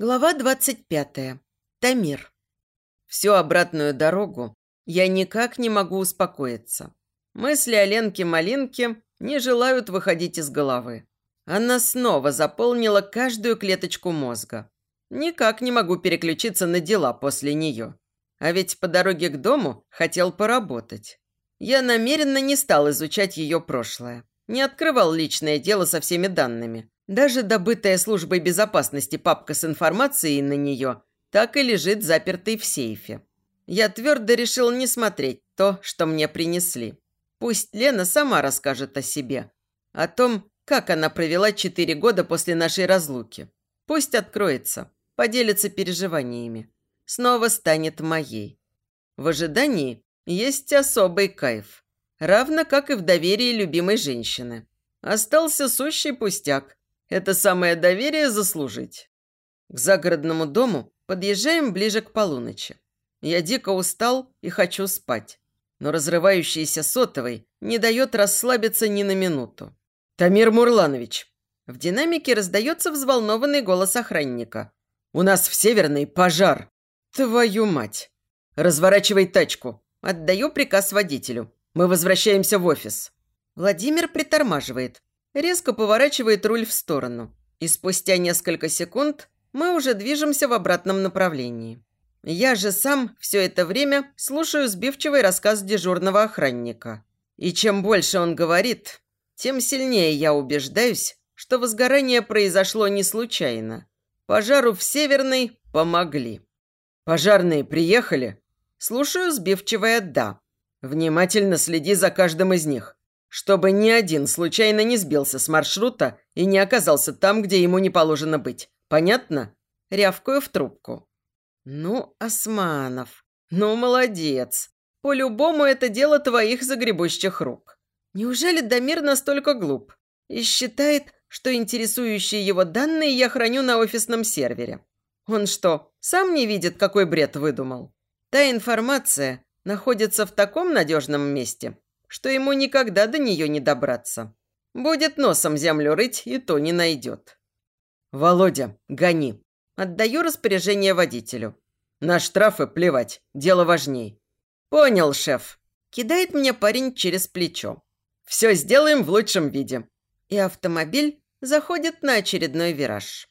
Глава 25. Тамир. Всю обратную дорогу я никак не могу успокоиться. Мысли о Ленке-малинке не желают выходить из головы. Она снова заполнила каждую клеточку мозга. Никак не могу переключиться на дела после нее. А ведь по дороге к дому хотел поработать. Я намеренно не стал изучать ее прошлое. Не открывал личное дело со всеми данными. Даже добытая службой безопасности папка с информацией на нее так и лежит запертой в сейфе. Я твердо решил не смотреть то, что мне принесли. Пусть Лена сама расскажет о себе. О том, как она провела четыре года после нашей разлуки. Пусть откроется, поделится переживаниями. Снова станет моей. В ожидании есть особый кайф. Равно как и в доверии любимой женщины. Остался сущий пустяк это самое доверие заслужить. К загородному дому подъезжаем ближе к полуночи. Я дико устал и хочу спать. Но разрывающийся сотовый не дает расслабиться ни на минуту. «Тамир Мурланович!» В динамике раздается взволнованный голос охранника. «У нас в Северной пожар!» «Твою мать!» «Разворачивай тачку!» Отдаю приказ водителю. «Мы возвращаемся в офис!» Владимир притормаживает, резко поворачивает руль в сторону. И спустя несколько секунд мы уже движемся в обратном направлении. Я же сам все это время слушаю сбивчивый рассказ дежурного охранника. И чем больше он говорит, тем сильнее я убеждаюсь, что возгорание произошло не случайно. Пожару в Северной помогли. «Пожарные приехали?» Слушаю сбивчивое «да». Внимательно следи за каждым из них чтобы ни один случайно не сбился с маршрута и не оказался там, где ему не положено быть. Понятно? Рявкаю в трубку. Ну, Османов, ну, молодец. По-любому это дело твоих загребущих рук. Неужели Дамир настолько глуп и считает, что интересующие его данные я храню на офисном сервере? Он что, сам не видит, какой бред выдумал? Та информация находится в таком надежном месте, что ему никогда до нее не добраться. Будет носом землю рыть, и то не найдет. «Володя, гони!» Отдаю распоряжение водителю. На штрафы плевать, дело важней. «Понял, шеф!» Кидает мне парень через плечо. «Все сделаем в лучшем виде». И автомобиль заходит на очередной вираж.